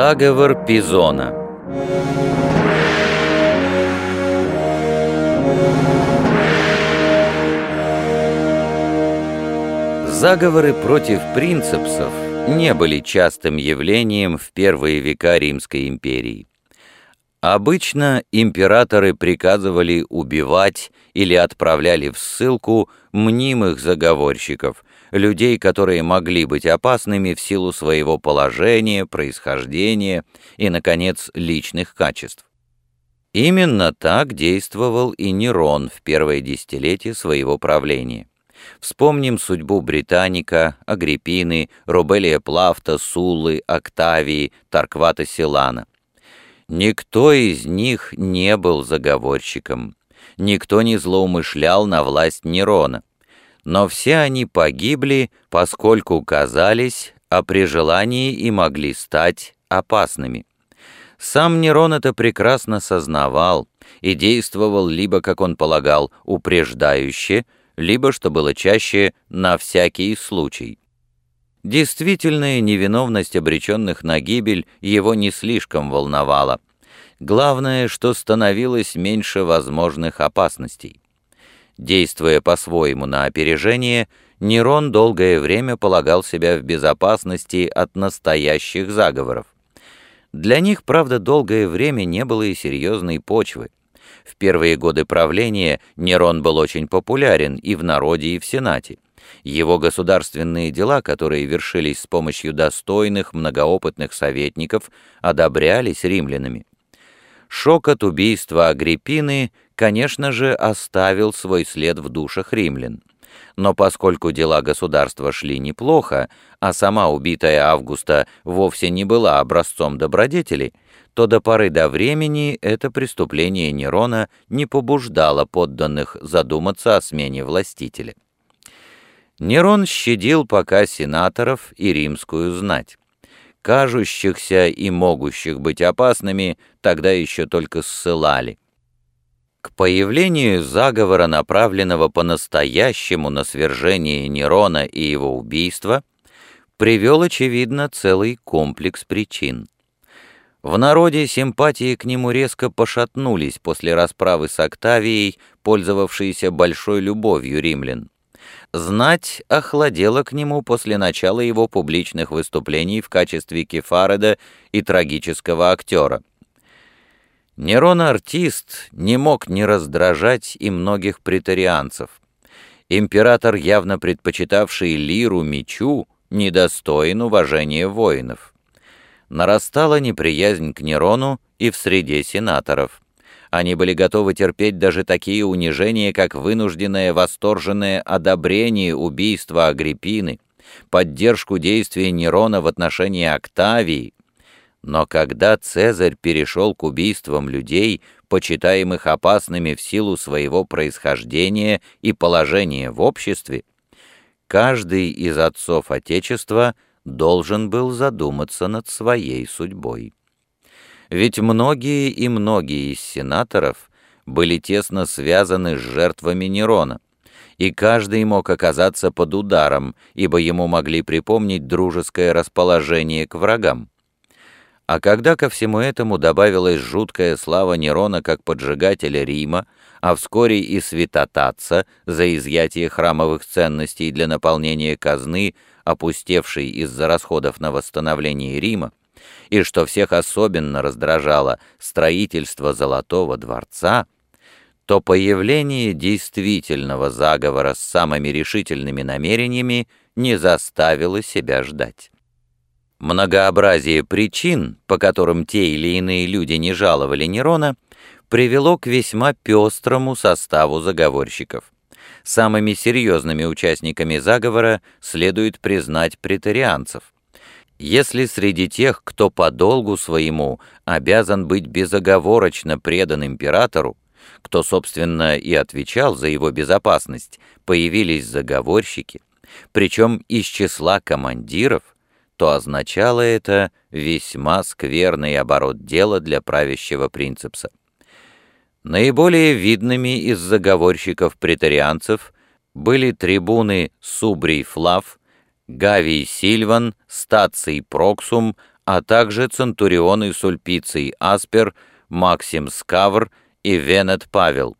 Заговор Пизона Заговоры против принципсов не были частым явлением в первые века Римской империи. Обычно императоры приказывали убивать или отправляли в ссылку мнимых заговорщиков, людей, которые могли быть опасными в силу своего положения, происхождения и, наконец, личных качеств. Именно так действовал и Нерон в первое десятилетие своего правления. Вспомним судьбу Британика, Агриппины, Рубелия Плафта, Суллы, Октавии, Тарквата Силана. Никто из них не был заговорщиком, никто не злоумышлял на власть Нерона, но все они погибли, поскольку казались, а при желании и могли стать опасными. Сам Нерон это прекрасно сознавал и действовал либо, как он полагал, упреждающе, либо, что было чаще, на всякий случай. Действительная невиновность обреченных на гибель его не слишком волновала. Главное, что становилось меньше возможных опасностей. Действуя по-своему на опережение, Нерон долгое время полагал себя в безопасности от настоящих заговоров. Для них, правда, долгое время не было и серьезной почвы. В первые годы правления Нерон был очень популярен и в народе, и в Сенате. Его государственные дела, которые вершились с помощью достойных, многоопытных советников, одобрялись римлянами. Шок от убийства Агриппины, конечно же, оставил свой след в душах римлян. Но поскольку дела государства шли неплохо, а сама убитая Августа вовсе не была образцом добродетели, то до поры до времени это преступление Нерона не побуждало подданных задуматься о смене властителя. Нерон щадил пока сенаторов и римскую знать. Кажущихся и могущих быть опасными тогда еще только ссылали. К появлению заговора, направленного по-настоящему на свержение Нерона и его убийство, привел, очевидно, целый комплекс причин. В народе симпатии к нему резко пошатнулись после расправы с Октавией, пользовавшейся большой любовью римлян. Знать охладела к нему после начала его публичных выступлений в качестве кефареда и трагического актера. Нерон-артист не мог не раздражать и многих претарианцев. Император, явно предпочитавший лиру мечу, недостоин уважения воинов нарастала неприязнь к Нерону и в среде сенаторов. Они были готовы терпеть даже такие унижения, как вынужденное восторженное одобрение убийства Агриппины, поддержку действий Нерона в отношении Октавии. Но когда Цезарь перешел к убийствам людей, почитаемых опасными в силу своего происхождения и положения в обществе, каждый из отцов Отечества – должен был задуматься над своей судьбой. Ведь многие и многие из сенаторов были тесно связаны с жертвами Нерона, и каждый мог оказаться под ударом, ибо ему могли припомнить дружеское расположение к врагам. А когда ко всему этому добавилась жуткая слава Нерона как поджигателя Рима, а вскоре и святотатца за изъятие храмовых ценностей для наполнения казны, опустевшей из-за расходов на восстановление Рима, и, что всех особенно раздражало, строительство Золотого дворца, то появление действительного заговора с самыми решительными намерениями не заставило себя ждать. Многообразие причин, по которым те или иные люди не жаловали Нерона, привело к весьма пестрому составу заговорщиков. Самыми серьезными участниками заговора следует признать претарианцев. Если среди тех, кто по долгу своему обязан быть безоговорочно предан императору, кто, собственно, и отвечал за его безопасность, появились заговорщики, причем из числа командиров, то означало это весьма скверный оборот дела для правящего принципса. Наиболее видными из заговорщиков-претарианцев были трибуны Субрий Флав, Гавий Сильван, Стаций Проксум, а также центурионы Сульпиций Аспер, Максим Скавр и Венет Павел.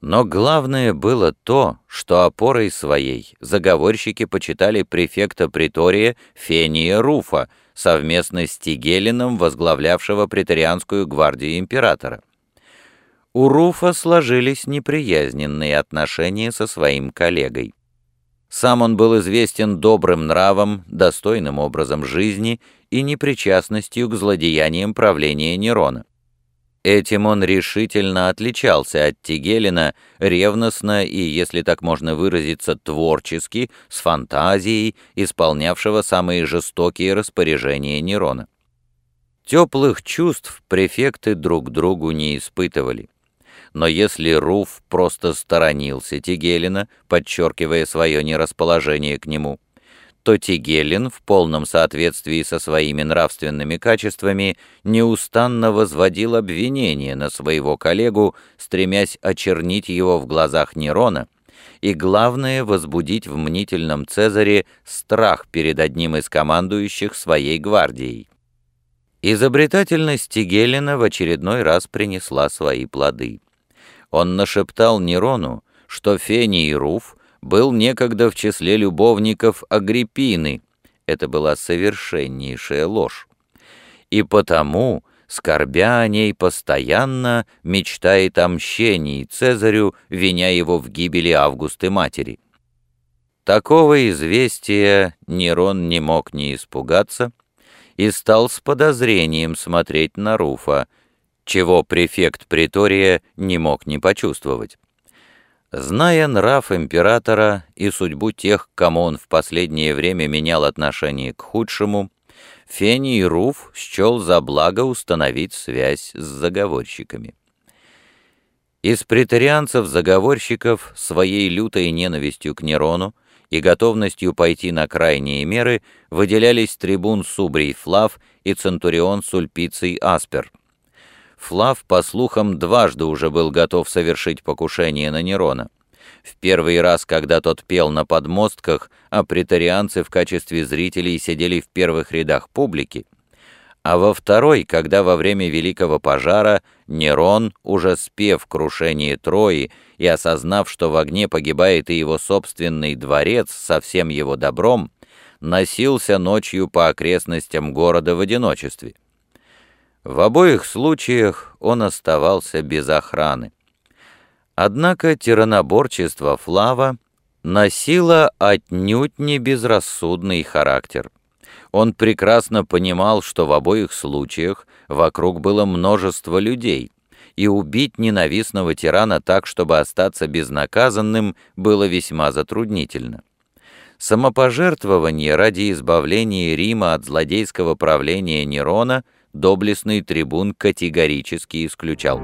Но главное было то, что опорой своей заговорщики почитали префекта притория Фения Руфа, совместно с Тигелином, возглавлявшего преторианскую гвардию императора. У Руфа сложились неприязненные отношения со своим коллегой. Сам он был известен добрым нравом, достойным образом жизни и непричастностью к злодеяниям правления Нерона. Этим он решительно отличался от Тигелина, ревностно и, если так можно выразиться, творчески, с фантазией, исполнявшего самые жестокие распоряжения Нерона. Теплых чувств префекты друг другу не испытывали. Но если Руф просто сторонился Тигелина, подчеркивая свое нерасположение к нему, то Тигелин в полном соответствии со своими нравственными качествами неустанно возводил обвинения на своего коллегу, стремясь очернить его в глазах Нерона, и, главное, возбудить в мнительном Цезаре страх перед одним из командующих своей гвардией. Изобретательность Тигелина в очередной раз принесла свои плоды. Он нашептал Нерону, что Фений Руф был некогда в числе любовников Агриппины. Это была совершеннейшая ложь. И потому, скорбя о ней постоянно, мечтает о мщении Цезарю, виня его в гибели Августы матери. Такого известия Нерон не мог не испугаться и стал с подозрением смотреть на Руфа, чего префект Притория не мог не почувствовать. Зная нрав императора и судьбу тех, кому он в последнее время менял отношение к худшему, Фений Руф счел за благо установить связь с заговорщиками. Из претарианцев-заговорщиков своей лютой ненавистью к Нерону и готовностью пойти на крайние меры выделялись трибун Субрий Флав и центурион Сульпиций Аспер – Флав, по слухам, дважды уже был готов совершить покушение на Нерона. В первый раз, когда тот пел на подмостках, а претарианцы в качестве зрителей сидели в первых рядах публики, а во второй, когда во время Великого пожара Нерон, уже спев крушение Трои и осознав, что в огне погибает и его собственный дворец со всем его добром, носился ночью по окрестностям города в одиночестве. В обоих случаях он оставался без охраны. Однако тираноборчество Флава носило отнюдь не безрассудный характер. Он прекрасно понимал, что в обоих случаях вокруг было множество людей, и убить ненавистного тирана так, чтобы остаться безнаказанным, было весьма затруднительно. Самопожертвование ради избавления Рима от злодейского правления Нерона – доблестный трибун категорически исключал.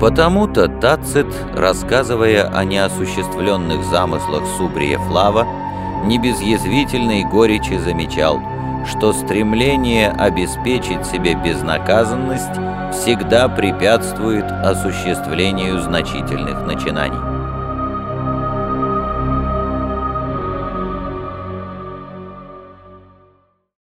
Потому-то Тацит, рассказывая о неосуществленных замыслах Субрия Флава, не без язвительной горечи замечал, что стремление обеспечить себе безнаказанность всегда препятствует осуществлению значительных начинаний.